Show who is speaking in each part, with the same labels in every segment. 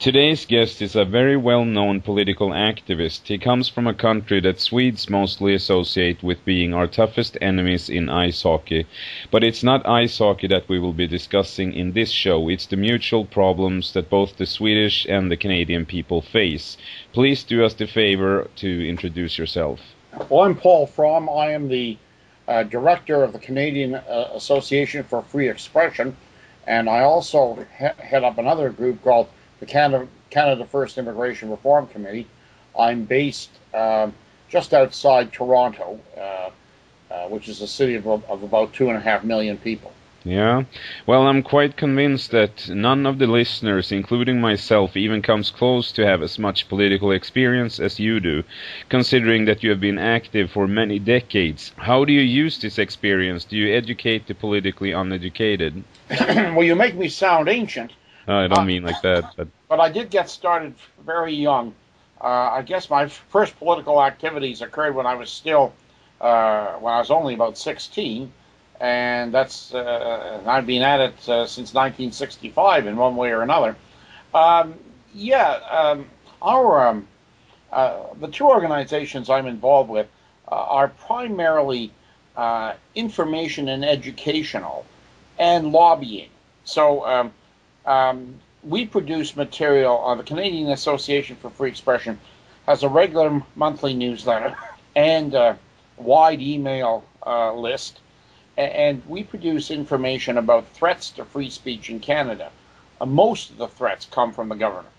Speaker 1: Today's guest is a very well-known political activist. He comes from a country that Swedes mostly associate with being our toughest enemies in ice hockey. But it's not ice hockey that we will be discussing in this show. It's the mutual problems that both the Swedish and the Canadian people face. Please do us the favor to introduce yourself.
Speaker 2: Well, I'm Paul Fromm. I am the uh, director of the Canadian uh, Association for Free Expression, and I also he- head up another group called the Canada, Canada First Immigration Reform Committee. I'm based um, just outside Toronto, uh, uh, which is a city of, of about two and a half million people.
Speaker 1: Yeah, well, I'm quite convinced that none of the listeners, including myself, even comes close to have as much political experience as you do, considering that you have been active for many decades. How do you use this experience? Do you educate the politically uneducated?
Speaker 2: well, you make me sound ancient.
Speaker 1: I don't uh, mean like that, but
Speaker 2: but I did get started very young. Uh, I guess my first political activities occurred when I was still uh, when I was only about 16 and that's uh, I've been at it uh, since 1965 in one way or another. Um, yeah, um, our um, uh, the two organizations I'm involved with uh, are primarily uh, information and educational and lobbying. So um, we produce material. Uh, the Canadian Association for Free Expression has a regular monthly newsletter and a wide email list and we produce information about threats to free speech in Canada. Uh, most of the threats come from the government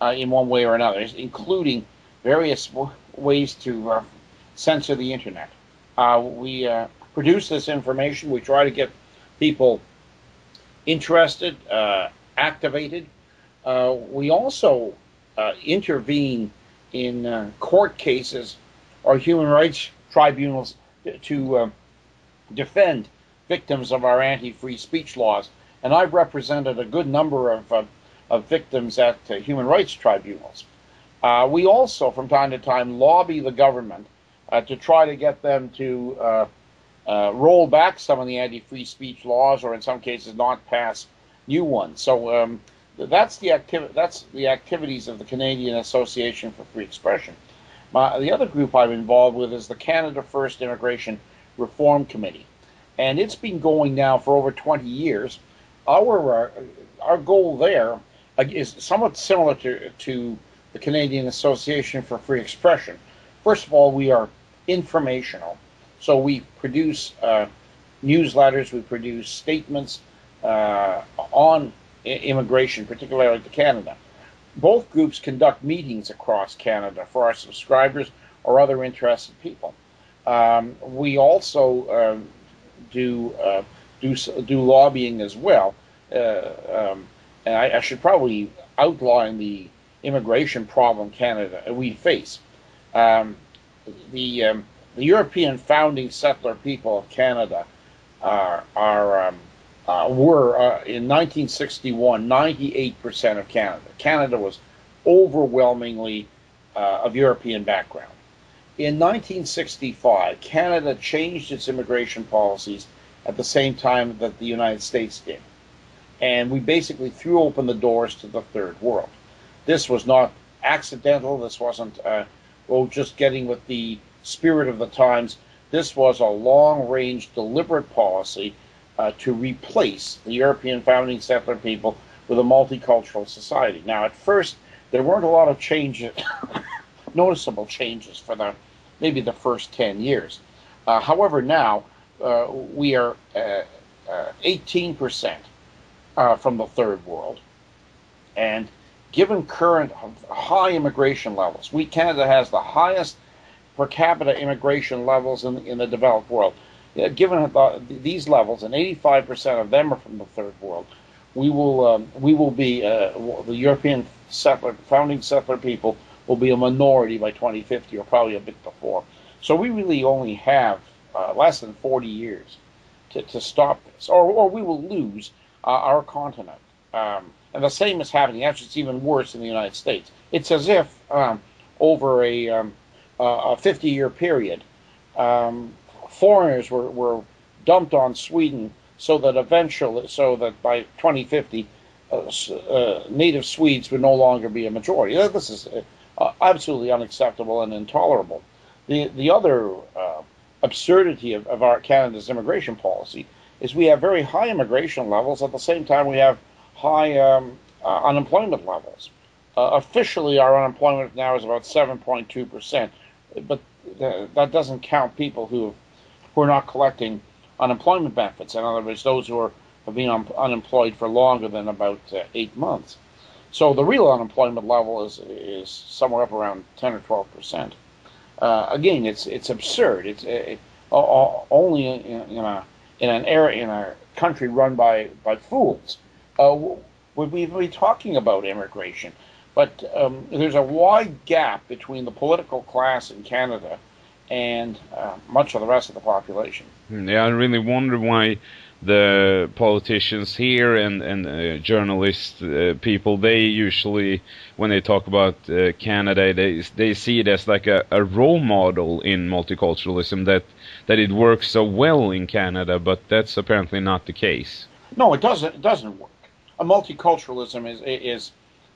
Speaker 2: uh, in one way or another, including various w- ways to uh, censor the internet. Uh, we uh, produce this information, we try to get people interested, uh, activated. Uh, we also intervene in court cases or human rights tribunals to defend victims of our anti-free speech laws, and I've represented a good number of, uh, of victims at uh, human rights tribunals. Uh, we also, from time to time, lobby the government uh, to try to get them to uh, roll back some of the anti-free speech laws, or in some cases, not pass new ones. So um, that's the activity. That's the activities of the Canadian Association for Free Expression. My, the other group I'm involved with is the Canada First Immigration Reform Committee, and it's been going now for over 20 years. Our uh, our goal there uh, somewhat similar to to the Canadian Association for Free Expression. First of all, we are informational, so we produce uh, newsletters, we produce statements uh, on immigration, particularly to Canada. Both groups conduct meetings across Canada for our subscribers or other interested people. Um, we also um, do uh, do do lobbying as well, uh, um, and I, I, should probably outline the immigration problem Canada we face. Um, the um, the European founding settler people of Canada are are um, uh, were uh, in 1961 98 percent of Canada. Canada was overwhelmingly uh, of European background. In 1965, Canada changed its immigration policies at the same time that the United States did. And we basically threw open the doors to the third world. This was not accidental. This wasn't, uh, well, just getting with the spirit of the times. This was a long range, deliberate policy uh, to replace the European founding settler people with a multicultural society. Now, at first, there weren't a lot of changes noticeable changes for the maybe the first 10 years. Uh, however, now uh, we are 18% uh, uh, from the third world, and given current high immigration levels, we Canada has the highest per capita immigration levels in, in the developed world. given the, these levels, and 85% of them are from the third world, we will um, we will be uh, the European settler, founding settler people will be a minority by 2050 or probably a bit before. So we really only have uh, less than 40 years to, to stop this, or, or we will lose uh, our continent. Um, and the same is happening. Actually, it's even worse in the United States. It's as if um, over a, um, a 50 year period, um, foreigners were, were dumped on Sweden so that eventually, so that by 2050, uh, native Swedes would no longer be a majority. This is uh, absolutely unacceptable and intolerable. The the other uh, absurdity of, of our Canada's immigration policy is we have very high immigration levels at the same time we have high um, uh, unemployment levels. Uh, officially, our unemployment now is about 7.2 percent, but that doesn't count people who who are not collecting unemployment benefits. In other words, those who are have been un- unemployed for longer than about uh, eight months. So the real unemployment level is is somewhere up around 10 or 12 percent. Uh, again, it's it's absurd. It's it, only in, in, a in an era in a country run by by fools uh, would we be talking about immigration. But um, there's a wide gap between the political class in Canada and uh, much of the rest of the population.
Speaker 1: Hmm, yeah, I really wonder why the politicians here and and uh, journalists uh, people they usually when they talk about uh, Canada they they see it as like a, a role model in multiculturalism that that it works so well in Canada but that's apparently not the case.
Speaker 2: No, it doesn't it doesn't work. A multiculturalism is is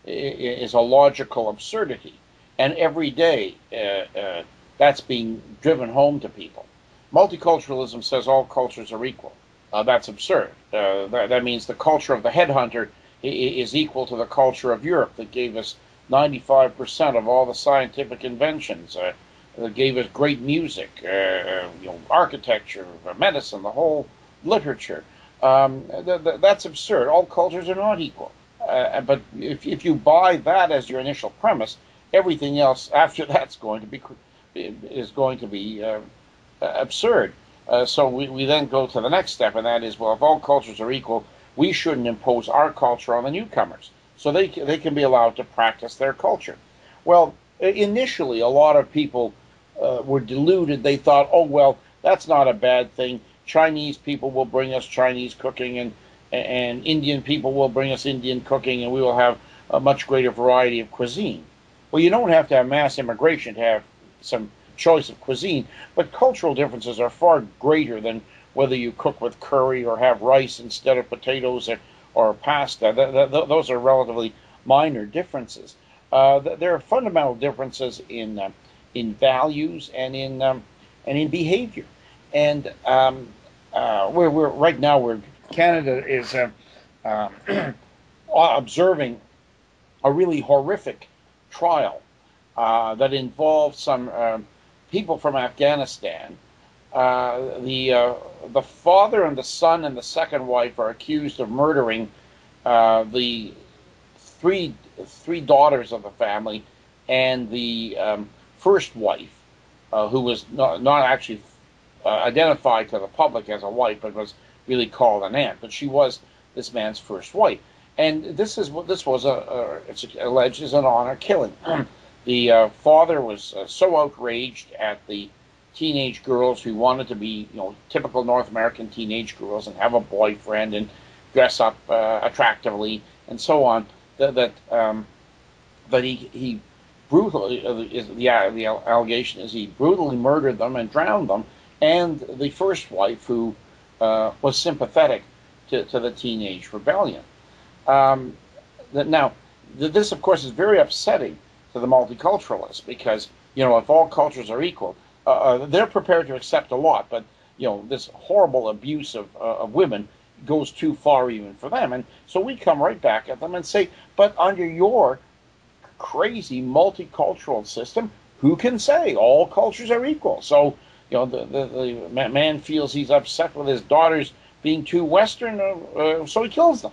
Speaker 2: is a logical absurdity and every day uh, uh, that's being driven home to people. Multiculturalism says all cultures are equal uh, that's absurd. Uh, that, that, means the culture of the headhunter is equal to the culture of Europe that gave us 95% of all the scientific inventions, uh, that gave us great music, uh, you know, architecture, medicine, the whole literature. Um, th- th- that's absurd. All cultures are not equal. But if, if you buy that as your initial premise, everything else after that's going to be is going to be absurd. Uh, so we, we then go to the next step, and that is, well, if all cultures are equal, we shouldn't impose our culture on the newcomers. So they, they can be allowed to practice their culture. Well, initially, a lot of people uh, were deluded. They thought, oh, well, that's not a bad thing. Chinese people will bring us Chinese cooking, and, and Indian people will bring us Indian cooking, and we will have a much greater variety of cuisine. Well, you don't have to have mass immigration to have some choice of cuisine, but cultural differences are far greater than whether you cook with curry or have rice instead of potatoes or, or pasta. those are relatively minor differences. Uh, there are fundamental differences in uh, in values and in um, and in behavior. And um, uh, we're, we're, right now we're Canada is uh, um, observing a really horrific trial uh, that involved some um, people from Afghanistan. Uh, the uh, the father and the son and the second wife are accused of murdering uh, the three three daughters of the family and the um, first wife, uh, who was not, not actually uh, identified to the public as a wife, but was really called an aunt. But she was this man's first wife, and this is what this was a, a it's alleged as an honor killing. The uh, father was uh, so outraged at the teenage girls who wanted to be, you know, typical North American teenage girls and have a boyfriend and dress up uh, attractively and so on that that, um, that he he brutally uh, is the uh, the allegation is he brutally murdered them and drowned them and the first wife who uh, was sympathetic to, to the teenage rebellion. Um, now this of course is very upsetting to the multiculturalists because you know if all cultures are equal, uh, uh, they're prepared to accept a lot, but you know this horrible abuse of, uh, of women goes too far even for them, and so we come right back at them and say, but under your crazy multicultural system, who can say all cultures are equal? So you know the, the, the man feels he's upset with his daughters being too Western, uh, uh so he kills them,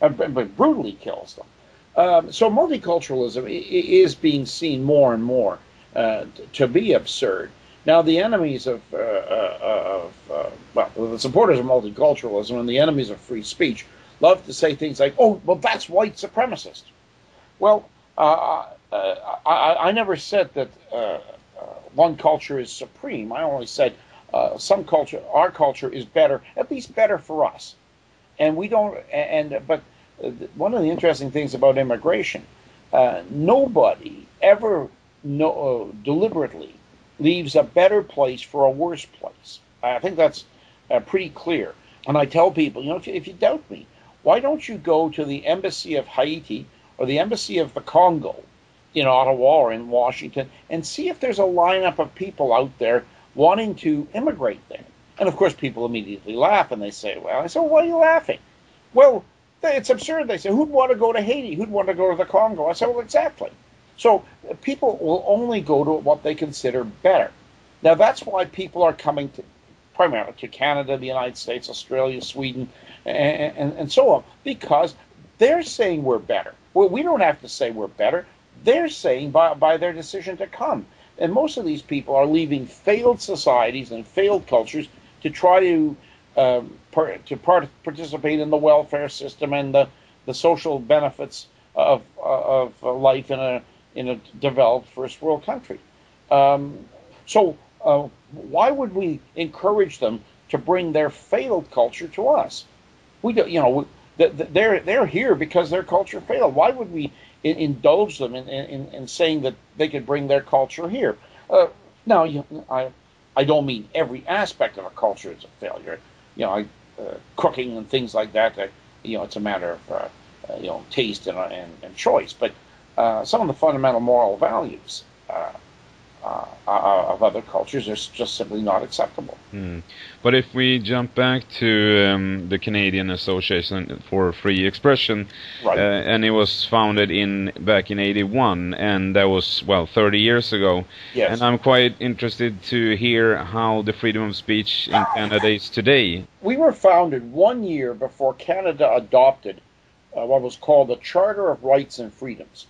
Speaker 2: uh, but brutally kills them. Um, so multiculturalism is being seen more and more uh, to be absurd. Now, the enemies of, uh, uh, of uh, well, the supporters of multiculturalism and the enemies of free speech love to say things like, "Oh, well, that's white supremacist." Well, uh, I, I, never said that one culture is supreme. I only said some culture, our culture, is better, at least better for us, and we don't. And but one of the interesting things about immigration, uh, nobody ever no, uh, deliberately leaves a better place for a worse place. I think that's uh, pretty clear. And I tell people, you know, if you, if you doubt me, why don't you go to the embassy of Haiti or the embassy of the Congo in Ottawa or in Washington and see if there's a lineup of people out there wanting to immigrate there? And of course, people immediately laugh and they say, Well, I said, Why are you laughing? Well, it's absurd. They say, Who'd want to go to Haiti? Who'd want to go to the Congo? I said, Well, exactly. So uh, people will only go to what they consider better. Now, that's why people are coming to primarily to Canada, the United States, Australia, Sweden, and, and, and so on, because they're saying we're better. Well, we don't have to say we're better. They're saying by, by their decision to come. And most of these people are leaving failed societies and failed cultures to try to um, per, to part, participate in the welfare system and the, the social benefits of, of life in a in a developed first world country. Um, so uh, why would we encourage them to bring their failed culture to us? We do, you know they're they're here because their culture failed. Why would we indulge them in, in, in saying that they could bring their culture here? Uh, now, you, I I don't mean every aspect of a culture is a failure. You know, I, uh, cooking and things like that. Uh, you know, it's a matter of uh, uh, you know taste and, and, and choice. But uh, some of the fundamental moral values uh, uh, uh, of other cultures are just simply not acceptable.
Speaker 1: Mm. But if we jump back to um, the Canadian Association for Free Expression, right. uh, and it was founded in back in '81, and that was well 30 years ago.
Speaker 2: Yes.
Speaker 1: And I'm quite interested to hear how the freedom of speech in Canada is today.
Speaker 2: We were founded one year before Canada adopted uh, what was called the Charter of Rights and Freedoms.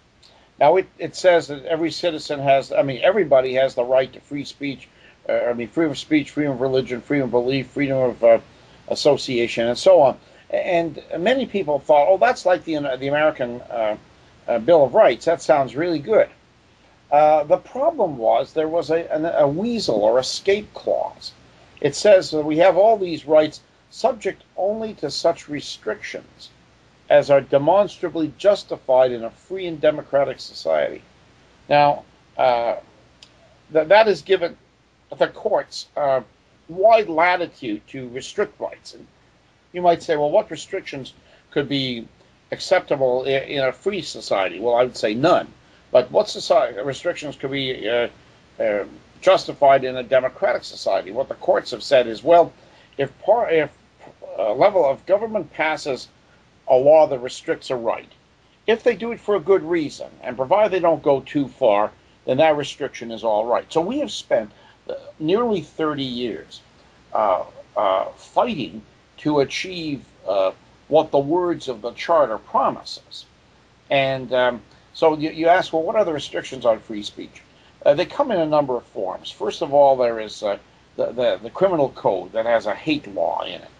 Speaker 2: Now, it, it says that every citizen has, I mean, everybody has the right to free speech. Uh, I mean, freedom of speech, freedom of religion, freedom of belief, freedom of uh, association, and so on. And many people thought, oh, that's like the, the American uh, uh Bill of Rights. That sounds really good. Uh, the problem was there was a, a, a weasel or escape clause. It says that we have all these rights subject only to such restrictions as are demonstrably justified in a free and democratic society. Now, uh, th- that has given the courts uh, wide latitude to restrict rights. And you might say, well, what restrictions could be acceptable in, in a free society? Well, I would say none. But what society, restrictions could be uh, uh, justified in a democratic society? What the courts have said is, well, if, par- if a level of government passes a law that restricts a right. If they do it for a good reason, and provided they don't go too far, then that restriction is all right. So we have spent uh, nearly 30 years uh, uh, fighting to achieve uh, what the words of the Charter promises. And um, so you, you, ask, well, what are the restrictions on free speech? Uh, they come in a number of forms. First of all, there is uh, the, the, the criminal code that has a hate law in it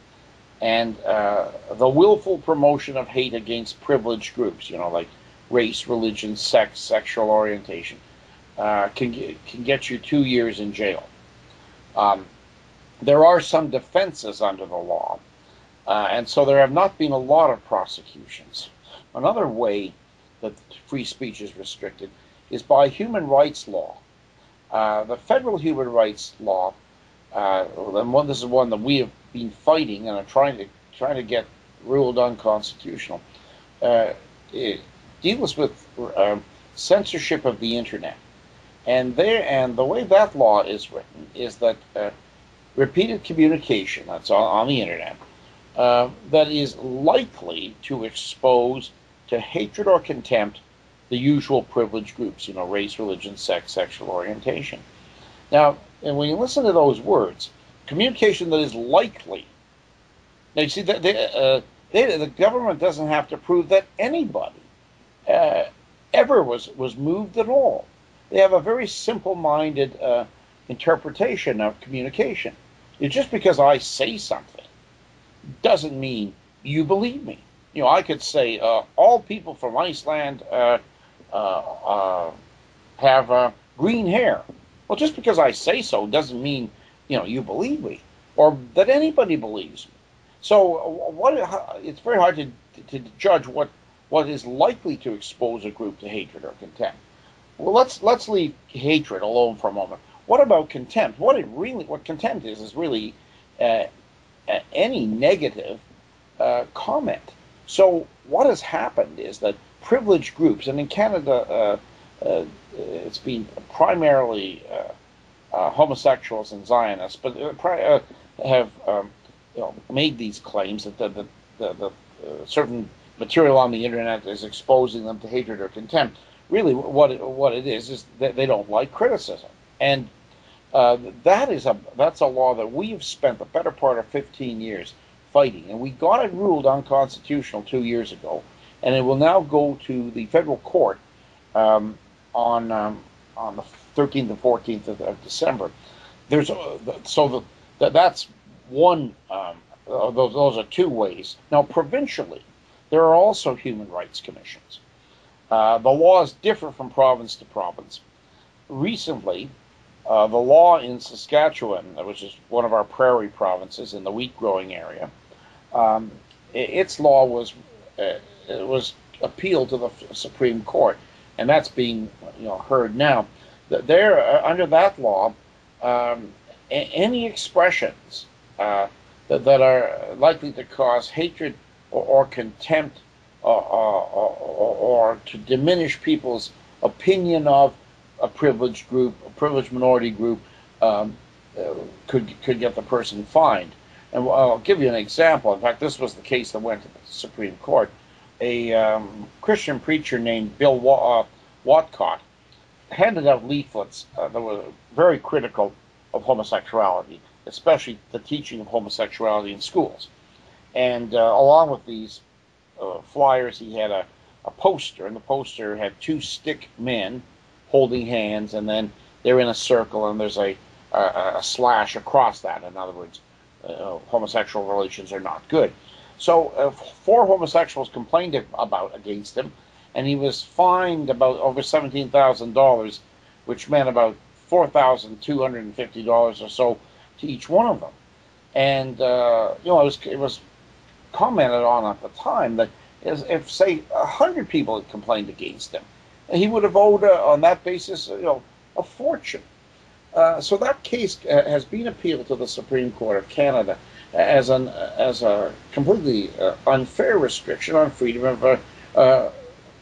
Speaker 2: and uh, the willful promotion of hate against privileged groups, you know, like race, religion, sex, sexual orientation, uh, can can get you two years in jail. Um, there are some defenses under the law, uh, and so there have not been a lot of prosecutions. Another way that free speech is restricted is by human rights law. Uh, the federal human rights law, uh, and one, this is one that we have been fighting and are trying to trying to get ruled unconstitutional. Uh, it deals with um, censorship of the internet, and there and the way that law is written is that uh, repeated communication that's on, on the internet uh, that is likely to expose to hatred or contempt the usual privileged groups, you know, race, religion, sex, sexual orientation. Now, and when you listen to those words, communication that is likely. Now you see that uh, they, the government doesn't have to prove that anybody uh, ever was was moved at all. They have a very simple-minded uh, interpretation of communication. It's just because I say something doesn't mean you believe me. You know, I could say uh, all people from Iceland uh, uh, have green hair. Well, just because I say so doesn't mean you know you believe me or that anybody believes me. So what it's very hard to, to judge what what is likely to expose a group to hatred or contempt. Well, let's let's leave hatred alone for a moment. What about contempt? What it really what contempt is is really uh, any negative uh, comment. So what has happened is that privileged groups, and in Canada, uh, uh, it's been primarily uh, uh homosexuals and Zionists, but uh, uh, have um, you know, made these claims that the, the, the, the certain material on the internet is exposing them to hatred or contempt. Really, what it, what it is is that they don't like criticism, and uh, that is a that's a law that we've spent the better part of 15 years fighting, and we got it ruled unconstitutional two years ago, and it will now go to the federal court um, on um, on the 13th and 14th of, of December. There's uh, so the, that's one. Um, uh, those those are two ways. Now, provincially, there are also human rights commissions. Uh, the laws differ from province to province. Recently, uh, the law in Saskatchewan, which is one of our prairie provinces in the wheat growing area, um, its law was uh, was appealed to the Supreme Court, and that's being you know heard now. There, uh, under that law, um, any expressions uh, that, that, are likely to cause hatred or, or contempt or, or, or, to diminish people's opinion of a privileged group, a privileged minority group, um, uh, could could get the person fined. And I'll give you an example. In fact, this was the case that went to the Supreme Court. A um, Christian preacher named Bill uh, Whatcott handed out leaflets uh, that were very critical of homosexuality, especially the teaching of homosexuality in schools. And uh, along with these uh, flyers, he had a, a poster, and the poster had two stick men holding hands, and then they're in a circle, and there's a, a, a slash across that. In other words, uh, homosexual relations are not good. So uh, four homosexuals complained about against him, and he was fined about over seventeen thousand dollars, which meant about four thousand two hundred and fifty dollars or so to each one of them. And uh, you know, it was it was commented on at the time that if say a hundred people had complained against him, he would have owed uh, on that basis, you know, a fortune. Uh, so that case uh, has been appealed to the Supreme Court of Canada as an as a completely uh, unfair restriction on freedom of uh,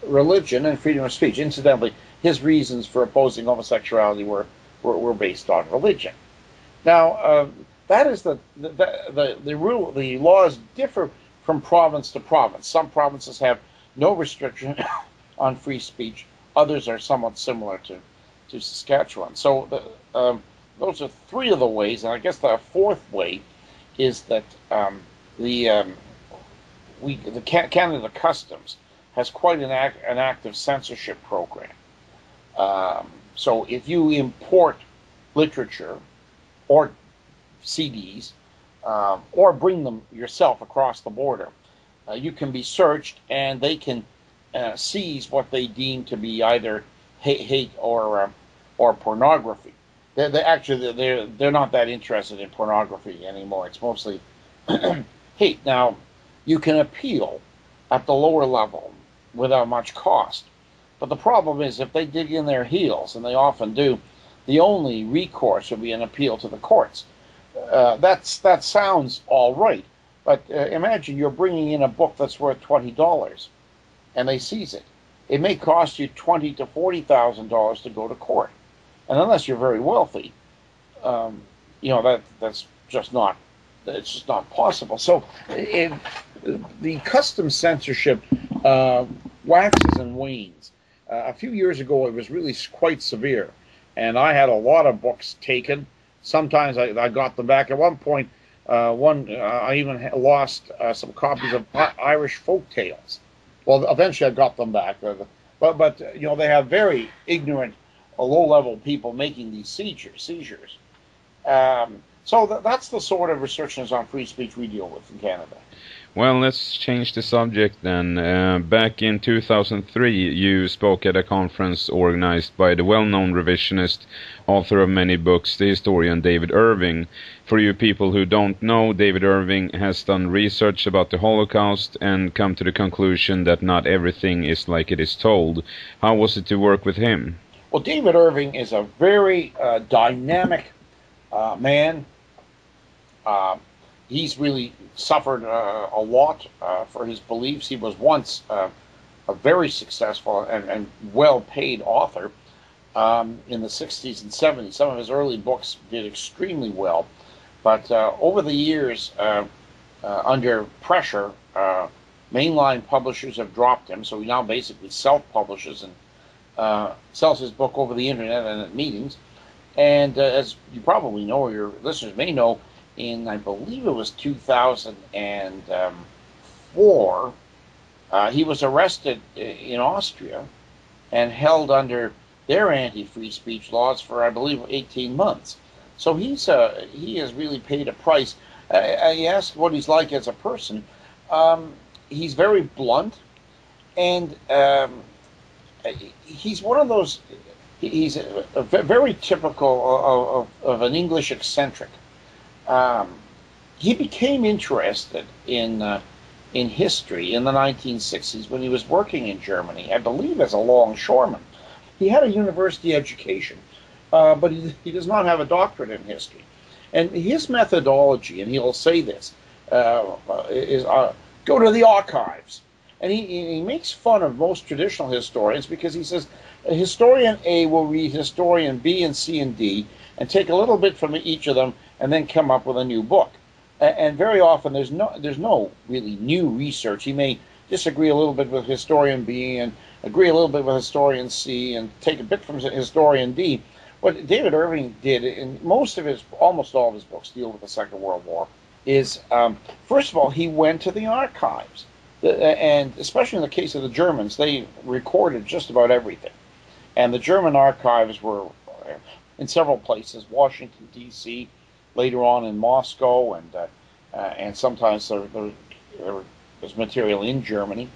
Speaker 2: religion and freedom of speech. Incidentally, his reasons for opposing homosexuality were were, were based on religion. Now, um, that is the the, the the rule. The laws differ from province to province. Some provinces have no restriction on free speech. Others are somewhat similar to to Saskatchewan. So the, um, those are three of the ways, and I guess the fourth way is that um, the um, we the Canada Customs has quite an, act, an active censorship program. Um, so if you import literature or CDs um, or bring them yourself across the border, uh, you can be searched and they can uh, seize what they deem to be either hate, hate or uh, or pornography. They're, they're, actually they're they're not that interested in pornography anymore. It's mostly hate. Now, you can appeal at the lower level without much cost, but the problem is if they dig in their heels, and they often do, the only recourse would be an appeal to the courts. Uh, that's that sounds all right, but uh, imagine you're bringing in a book that's worth twenty dollars, and they seize it. It may cost you twenty to forty thousand dollars to go to court and unless you're very wealthy, um, you know that that's just not it's just not possible. So the custom censorship uh, waxes and wanes. Uh, a few years ago, it was really quite severe, and I had a lot of books taken. Sometimes I, I got them back. At one point, uh, one uh, I even lost uh, some copies of Irish folk tales. Well, eventually I got them back, uh, but but you know they have very ignorant low-level people making these seizures. seizures. Um, so th- that's the sort of restrictions on free speech we deal with in Canada.
Speaker 1: Well, let's change the subject then. Uh, back in 2003, you spoke at a conference organized by the well-known revisionist, author of many books, the historian David Irving. For you people who don't know, David Irving has done research about the Holocaust and come to the conclusion that not everything is like it is told. How was it to work with him?
Speaker 2: Well, David Irving is a very uh, dynamic uh, man. He's really suffered uh, a lot uh, for his beliefs. He was once uh, a very successful and, and well paid author um, in the 60s and 70s. Some of his early books did extremely well. But uh, over the years, uh, uh, under pressure, mainline publishers have dropped him, so he now basically self publishes and sells his book over the internet and at meetings. And as you probably know, or your listeners may know, in I believe it was 2004, uh, he was arrested in Austria and held under their anti-free speech laws for I believe 18 months. So he's uh, he has really paid a price. I, I asked what he's like as a person. Um, he's very blunt, and um, he's one of those. He's a, a very typical of, of, of, an English eccentric. Um, he became interested in uh, in history in the 1960s when he was working in Germany, I believe as a longshoreman. He had a university education, uh, but he, he, does not have a doctorate in history. And his methodology, and he'll say this, uh, is uh, go to the archives. And he, he makes fun of most traditional historians because he says historian A will read historian B and C and D and take a little bit from each of them and then come up with a new book and very often there's no there's no really new research. He may disagree a little bit with historian B and agree a little bit with historian C and take a bit from historian D. What David Irving did in most of his, almost all of his books deal with the Second World War, is um, first of all he went to the archives, and especially in the case of the Germans, they recorded just about everything, and the German archives were in several places, Washington D.C later on in Moscow, and uh, uh, and sometimes there, there, there, was material in Germany.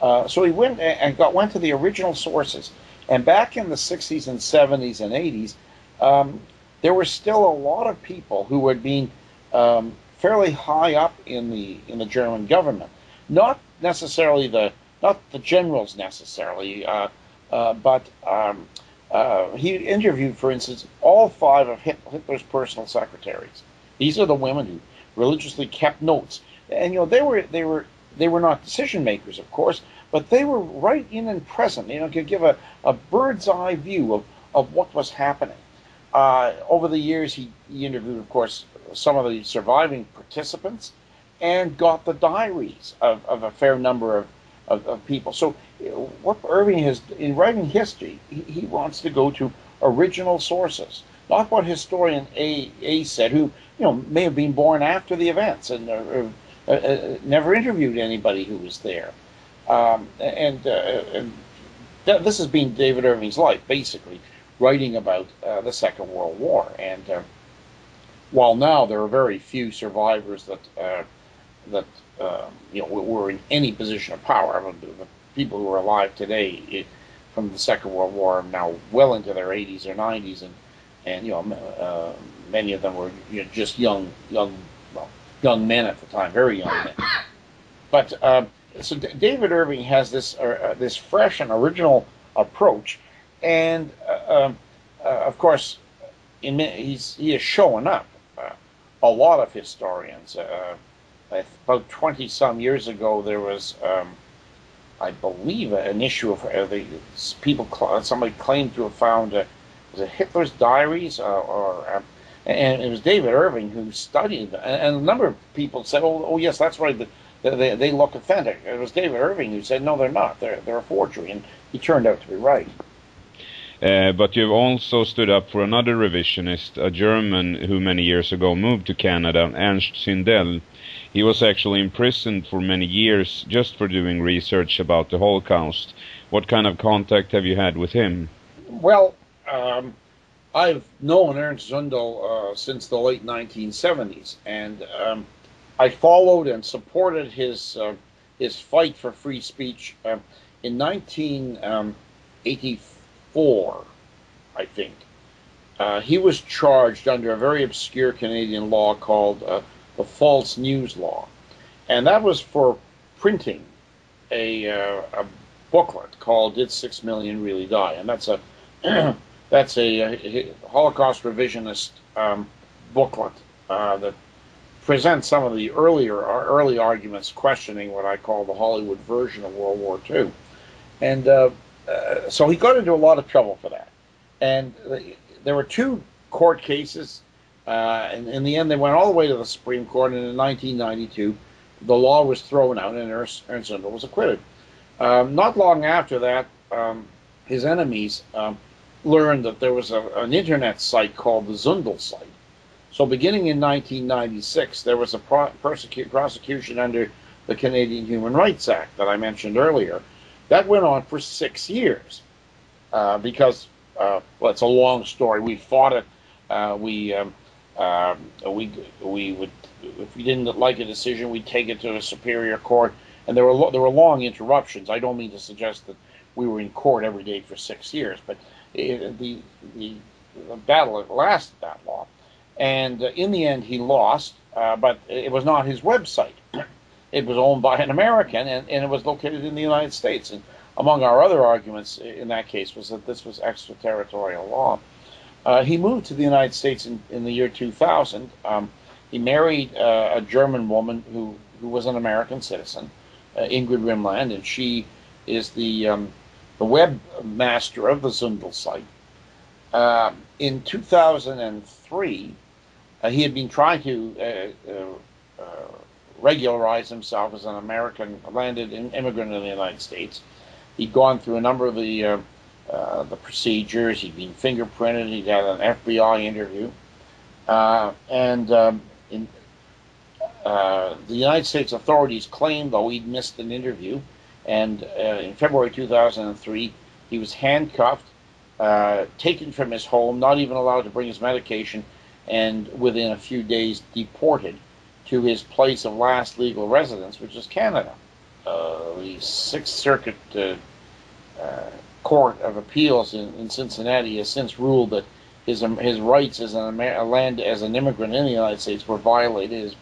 Speaker 2: Uh, so he went and got went to the original sources. And back in the 60s and 70s and 80s, um, there were still a lot of people who had been um, fairly high up in the in the German government, not necessarily the not the generals necessarily, uh, uh, but um, uh, he interviewed, for instance, all five of Hitler's personal secretaries. These are the women who religiously kept notes, and you know they were they were they were not decision makers, of course, but they were right in and present. You know, could give a, a bird's eye view of, of what was happening. Uh, over the years, he, he interviewed, of course, some of the surviving participants, and got the diaries of, of a fair number of of, of people. So what Irving has in writing history, he, he, wants to go to original sources, not what historian A, A said, who you know may have been born after the events and uh, uh, uh, never interviewed anybody who was there. Um, and, uh, and th- this has been David Irving's life, basically writing about uh, the Second World War. And uh, while now there are very few survivors that that uh, you know were in any position of power. I mean, the people who are alive today it, from the Second World War are now well into their 80s or 90s, and and you know uh, many of them were you know, just young young well, young men at the time, very young men. But uh, so D- David Irving has this uh, this fresh and original approach, and uh, um, uh, of course, in, he's he is showing up. a lot of historians about 20 some years ago, there was, um, I believe, an issue of uh, the people, somebody claimed to have found, uh, was it Hitler's diaries uh, or, um, and it was David Irving who studied, and, a number of people said, oh, oh yes, that's right, they, they look authentic. It was David Irving who said, no, they're not, they're, they're a forgery, and he turned out to be right.
Speaker 1: Uh, but you've also stood up for another revisionist, a German who many years ago moved to Canada, Ernst Zundel. He was actually imprisoned for many years just for doing research about the Holocaust. What kind of contact have you had with him?
Speaker 2: Well, um, I've known Ernst Zundel uh, since the late 1970s, and um, I followed and supported his uh, his fight for free speech uh, in 1984, um, I think. Uh, he was charged under a very obscure Canadian law called uh, the false news law, and that was for printing a, uh, a booklet called "Did Six Million Really Die?" and that's a that's a, a Holocaust revisionist um, booklet uh, that presents some of the earlier early arguments questioning what I call the Hollywood version of World War II. And uh, uh, so he got into a lot of trouble for that. And there were two court cases, uh, and in the end, they went all the way to the Supreme Court. And in 1992, the law was thrown out, and Ernst, Zundel was acquitted. Um, not long after that, um, his enemies um, learned that there was a, an internet site called the Zundel site. So, beginning in 1996, there was a pro- prosecution under the Canadian Human Rights Act that I mentioned earlier. That went on for six years uh, because, uh, well, it's a long story. We fought it. Uh, we um, um we we would if we didn't like a decision, we'd take it to a superior court, and there were there were long interruptions. I don't mean to suggest that we were in court every day for six years, but it, the, the, the battle lasted that long. And uh, in the end, he lost, uh, but it was not his website. It was owned by an American, and, and it was located in the United States. And among our other arguments in that case was that this was extraterritorial law. Uh, he moved to the United States in, in the year 2000. Um, he married uh, a German woman who, who was an American citizen, uh, Ingrid Rimland, and she is the um, the webmaster of the Zundel site. Uh, in 2003, uh, he had been trying to uh, uh, regularize himself as an American landed immigrant in the United States. He'd gone through a number of the the procedures. He'd been fingerprinted. He'd had an FBI interview, and um, in, the United States authorities claimed, though he'd missed an interview, and uh, in February 2003, he was handcuffed, uh, taken from his home, not even allowed to bring his medication, and within a few days deported to his place of last legal residence, which is Canada. Uh, the Sixth Circuit uh, uh, Court of Appeals in, in, Cincinnati has since ruled that his um, his rights as an Amer- land as an immigrant in the United States were violated. His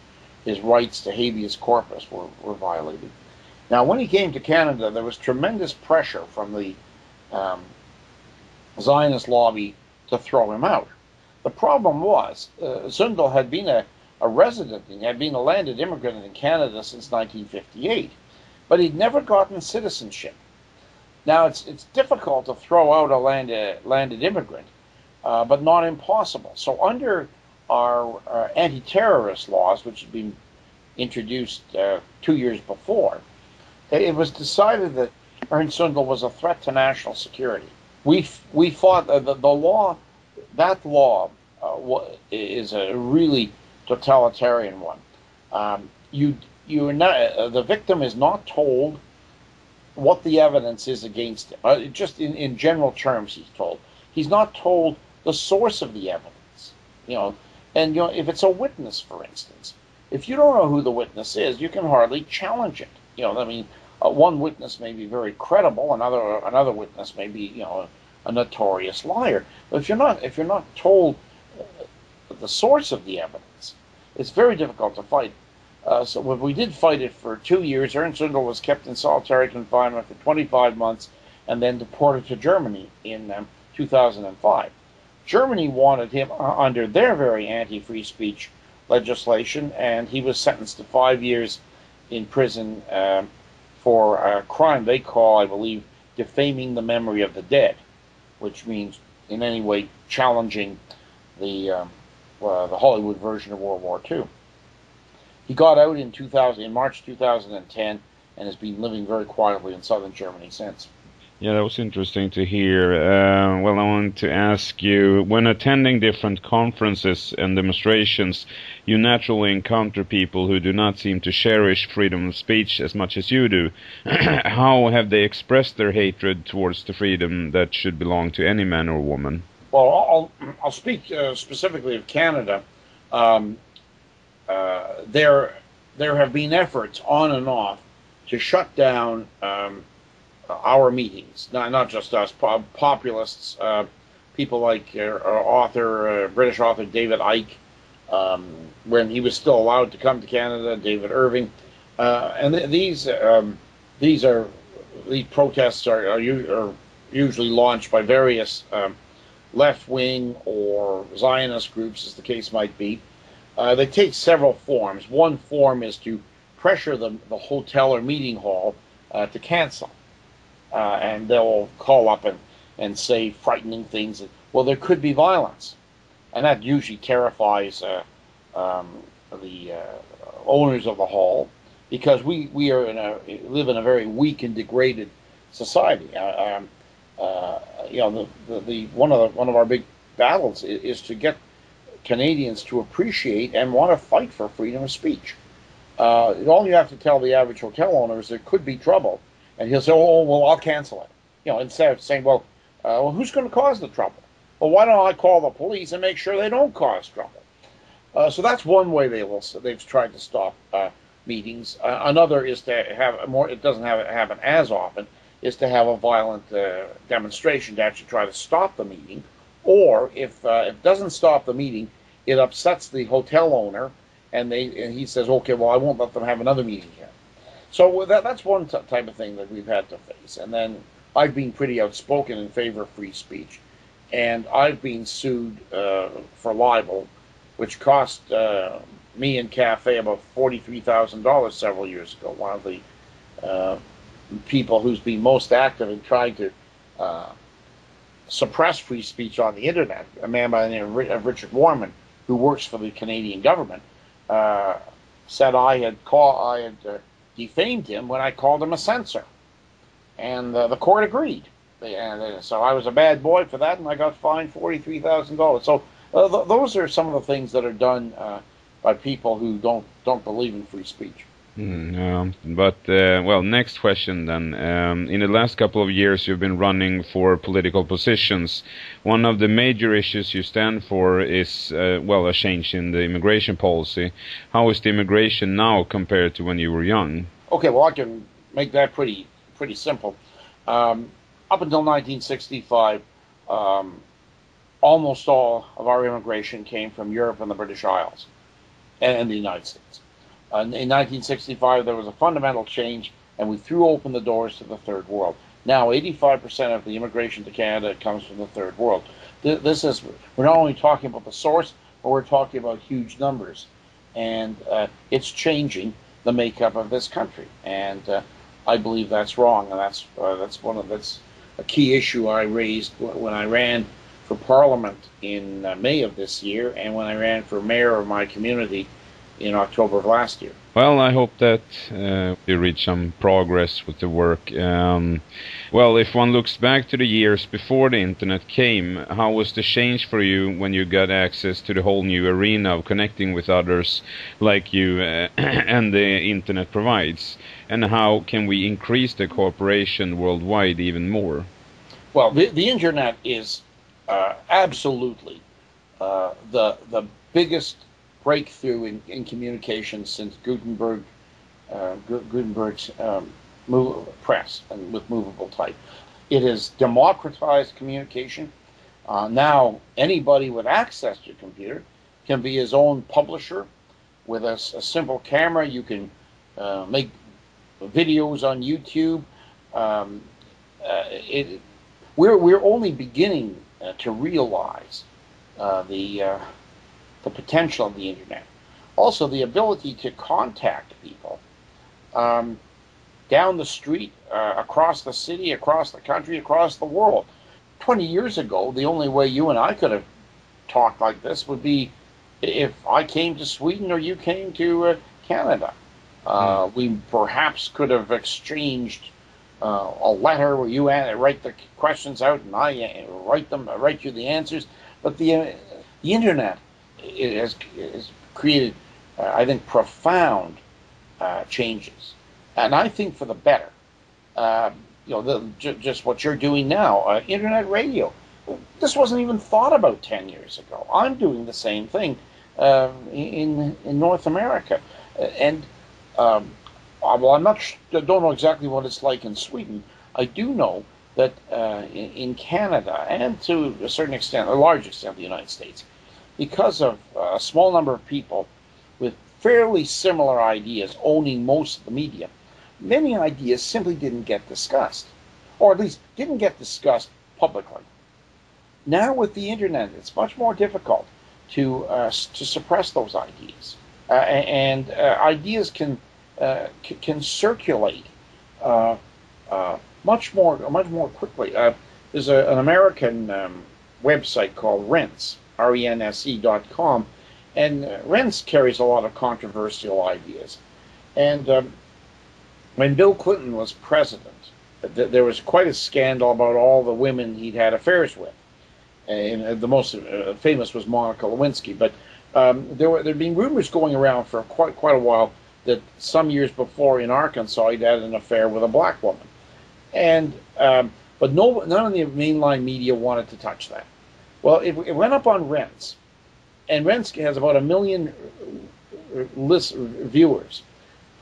Speaker 2: his rights to habeas corpus were, were violated. Now, when he came to Canada, there was tremendous pressure from the um, Zionist lobby to throw him out. The problem was, uh, Zundel had been a, a resident, he had been a landed immigrant in Canada since 1958, but he'd never gotten citizenship. Now, it's, it's difficult to throw out a landed, landed immigrant, uh, but not impossible. So, under our, our anti terrorist laws, which had been introduced uh, two years before, it was decided that Ernst Zundel was a threat to national security. We we fought the, the, the law. That law uh, is a really totalitarian one. Um, you you not uh, the victim is not told what the evidence is against him. Uh, just in, in general terms, he's told. He's not told the source of the evidence. You know, and you know if it's a witness, for instance, if you don't know who the witness is, you can hardly challenge it. You know, I mean, uh, one witness may be very credible, another another witness may be you know a, notorious liar. But if you're not if you're not told uh, the source of the evidence, it's very difficult to fight. Uh, so we did fight it for two years. Ernst Zundel was kept in solitary confinement for 25 months and then deported to Germany in um, 2005. Germany wanted him uh, under their very anti-free speech legislation, and he was sentenced to five years in prison um, for a crime they call, I believe, defaming the memory of the dead, which means in any way challenging the um, uh, the Hollywood version of World War II. He got out in 2000 in March 2010 and has been living very quietly in southern Germany since.
Speaker 1: Yeah, that was interesting to hear. Uh, well, I want to ask you when attending different conferences and demonstrations, you naturally encounter people who do not seem to cherish freedom of speech as much as you do. How have they expressed their hatred towards the freedom that should belong to any man or woman?
Speaker 2: Well, I'll, I'll speak uh, specifically of Canada. Um, uh, there, there have been efforts on and off to shut down. Um, our meetings, not not just us, populists, uh, people like uh, author, uh, British author David Icke, um, when he was still allowed to come to Canada, David Irving, uh, and th- these um, these are these protests are, are, u- are usually launched by various um, left wing or Zionist groups, as the case might be. Uh, they take several forms. One form is to pressure the, the hotel or meeting hall uh, to cancel. Uh, and they'll call up and, and say frightening things. Well, there could be violence. And that usually terrifies uh, um, the uh, owners of the hall because we, we are in a, live in a very weak and degraded society. Uh, um, you know, the, the, the, one of the, one of our big battles is, is, to get Canadians to appreciate and want to fight for freedom of speech. Uh, all you have to tell the average hotel owner is there could be trouble, and he'll say, "Oh, well, I'll cancel it." You know, instead of saying, "Well, uh, well who's going to cause the trouble?" Well, why don't I call the police and make sure they don't cause trouble? Uh, so that's one way they will. They've tried to stop uh, meetings. Uh, another is to have more. It doesn't have happen as often. Is to have a violent uh, demonstration to actually try to stop the meeting, or if uh, it doesn't stop the meeting, it upsets the hotel owner, and they and he says, okay, well, I won't let them have another meeting here. So that, that's one t- type of thing that we've had to face. And then I've been pretty outspoken in favor of free speech, and I've been sued uh, for libel, which cost uh, me and Cafe about forty-three thousand dollars several years ago. One of the uh, people who's been most active in trying to uh, suppress free speech on the internet, a man by the name of Richard Warman, who works for the Canadian government, uh, said I had call I had uh, defamed him when I called him a censor, and uh, the court agreed. And uh, so I was a bad boy for that, and I got fined forty-three thousand dollars. So th- those are some of the things that are done by people who don't don't believe in free speech.
Speaker 1: Mm, but uh, well, next question then. Um, in the last couple of years, you've been running for political positions. One of the major issues you stand for is uh, well a change in the immigration policy. How is the immigration now compared to when you were young?
Speaker 2: Okay, well I can make that pretty pretty simple. Um, up until 1965, um, almost all of our immigration came from Europe and the British Isles and the United States. Uh, in 1965, there was a fundamental change, and we threw open the doors to the third world. Now, 85% of the immigration to Canada comes from the third world. This is we're not only talking about the source, but we're talking about huge numbers, and uh, it's changing the makeup of this country. And uh, I believe that's wrong, and that's uh, that's one of that's a key issue I raised when I ran for Parliament in uh, May of this year, and when I ran for mayor of my community in October of last year.
Speaker 1: Well, I hope that uh, we reach some progress with the work. Um, well, if one looks back to the years before the internet came, how was the change for you when you got access to the whole new arena of connecting with others like you uh, and the internet provides? And how can we increase the cooperation worldwide even more?
Speaker 2: Well, the, the internet is uh, absolutely uh, the the biggest breakthrough in, in communication since Gutenberg uh, Gutenberg's um, move, press and with movable type. It has democratized communication. Uh, now anybody with access to a computer can be his own publisher. With a, a simple camera, you can uh, make videos on YouTube. Um, uh, it, we're we're only beginning uh, to realize uh, the the potential of the internet. Also, the ability to contact people um, down the street, uh, across the city, across the country, across the world. 20 years ago, the only way you and I could have talked like this would be if I came to Sweden or you came to uh, Canada. Uh, mm. We perhaps could have exchanged uh, a letter where you write the questions out and I uh, write them, I write you the answers. But the uh, the internet has, has created, uh, I think, profound uh, changes, and I think for the better. Um, you know, the, j- just what you're doing now, uh, internet radio. This wasn't even thought about ten years ago. I'm doing the same thing um, in in North America, and um, uh, well, I'm not don't know exactly what it's like in Sweden. I do know that uh, in, in, Canada and to a certain extent, a large extent, the United States, because of uh, a small number of people with fairly similar ideas owning most of the media, many ideas simply didn't get discussed, or at least didn't get discussed publicly. Now with the internet, it's much more difficult to uh, to suppress those ideas, uh, and uh, ideas can uh, c- can circulate uh, much more much more quickly. there's a, an American um, website called Rense, R-E-N-S-E dot and Rense carries a lot of controversial ideas. And um, when Bill Clinton was president, th- there was quite a scandal about all the women he'd had affairs with. And the most uh, famous was Monica Lewinsky. But um, there were there had been rumors going around for quite quite a while that some years before in Arkansas he'd had an affair with a black woman, and um, but no none of the mainline media wanted to touch that. Well, it, it went up on Rense, and Rense has about a million list viewers.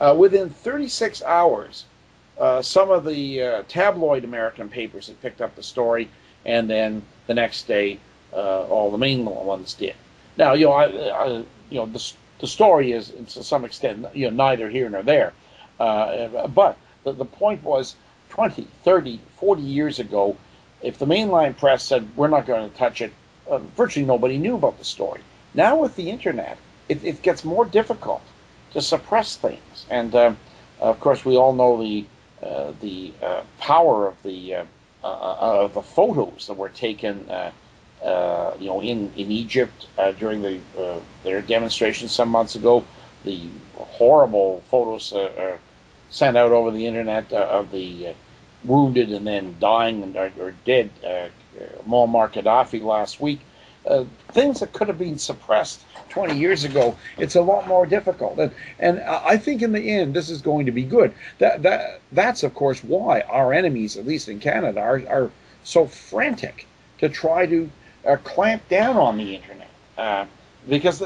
Speaker 2: Uh, within 36 hours, uh, some of the uh, tabloid American papers had picked up the story, and then the next day, uh, all the main ones did. Now, you know, I, I, you know, the, the story is to some extent, you know, neither here nor there. Uh, but the, the point was 20, 30, 40 years ago, if the mainline press said, we're not going to touch it, uh, virtually nobody knew about the story. Now with the internet, it, it gets more difficult to suppress things. And uh, of course, we all know the uh, the uh, power of the uh, uh, of the photos that were taken, you know, in in Egypt during the their demonstration some months ago. The horrible photos sent out over the internet of the wounded and then dying and or, or dead Muammar Gaddafi last week. Uh, things that could have been suppressed 20 years ago, it's a lot more difficult. And, and I think in the end, this is going to be good. That, that, that's, of course, why our enemies, at least in Canada, are, are so frantic to try to uh, clamp down on the internet. Uh, because,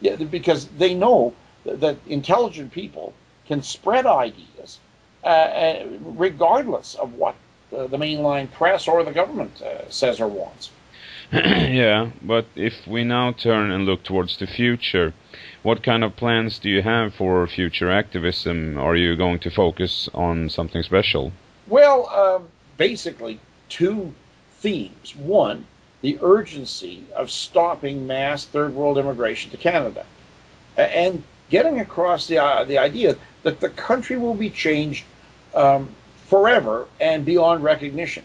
Speaker 2: yeah, because they know that intelligent people can spread ideas uh, uh, regardless of what uh, the mainline press or the government says or wants.
Speaker 1: yeah, but if we now turn and look towards the future, what kind of plans do you have for future activism? Are you going to focus on something special?
Speaker 2: Well, um, basically, two themes. One, the urgency of stopping mass third world immigration to Canada, and getting across the uh, the idea that the country will be changed um, forever and beyond recognition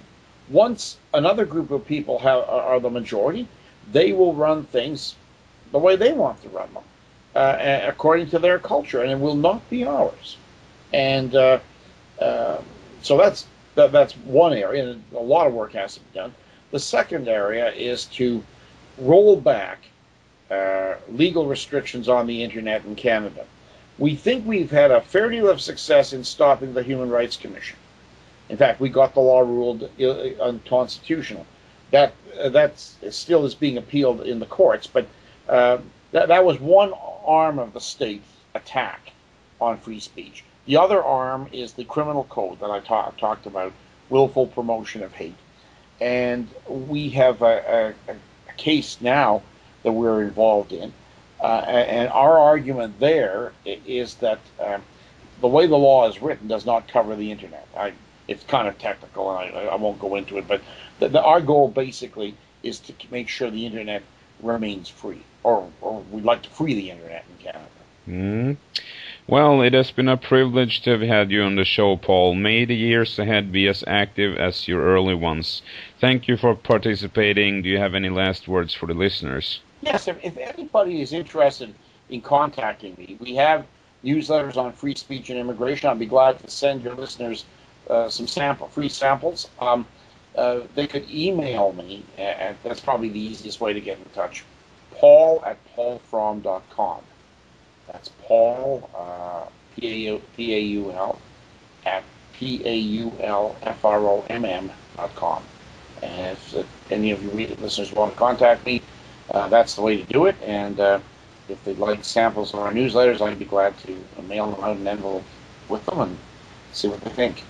Speaker 2: once another group of people have, are the majority, they will run things the way they want to run them, uh, according to their culture, and it will not be ours. And uh, uh, so that's that, that's one area, and a lot of work has to be done. The second area is to roll back uh, legal restrictions on the internet in Canada. We think we've had a fair deal of success in stopping the Human Rights Commission. In fact, we got the law ruled unconstitutional. That uh, that still is being appealed in the courts, but uh, that that was one arm of the state attack on free speech. The other arm is the criminal code that I ta- talked about, willful promotion of hate, and we have a, a, a case now that we're involved in, uh, and our argument there is that. Um, the way the law is written does not cover the internet. I it's kind of technical, and I, I won't go into it. But the, the, our goal basically is to make sure the internet remains free, or, or we'd like to free the internet in Canada.
Speaker 1: Mm. Well, it has been a privilege to have had you on the show, Paul. May the years ahead be as active as your early ones. Thank you for participating. Do you have any last words for the listeners?
Speaker 2: Yes, if, if anybody is interested in contacting me, we have newsletters on free speech and immigration. I'd be glad to send your listeners uh, some sample free samples, um, uh, they could email me, and that's probably the easiest way to get in touch. Paul at paulfromm.com. That's Paul, uh, P-A-U-L, at P-A-U-L-F-R-O-M-M dot com. And if any of you listeners want to contact me, uh, that's the way to do it. And uh, if they'd like samples of our newsletters, I'd be glad to mail them out in an envelope with them and see what they think.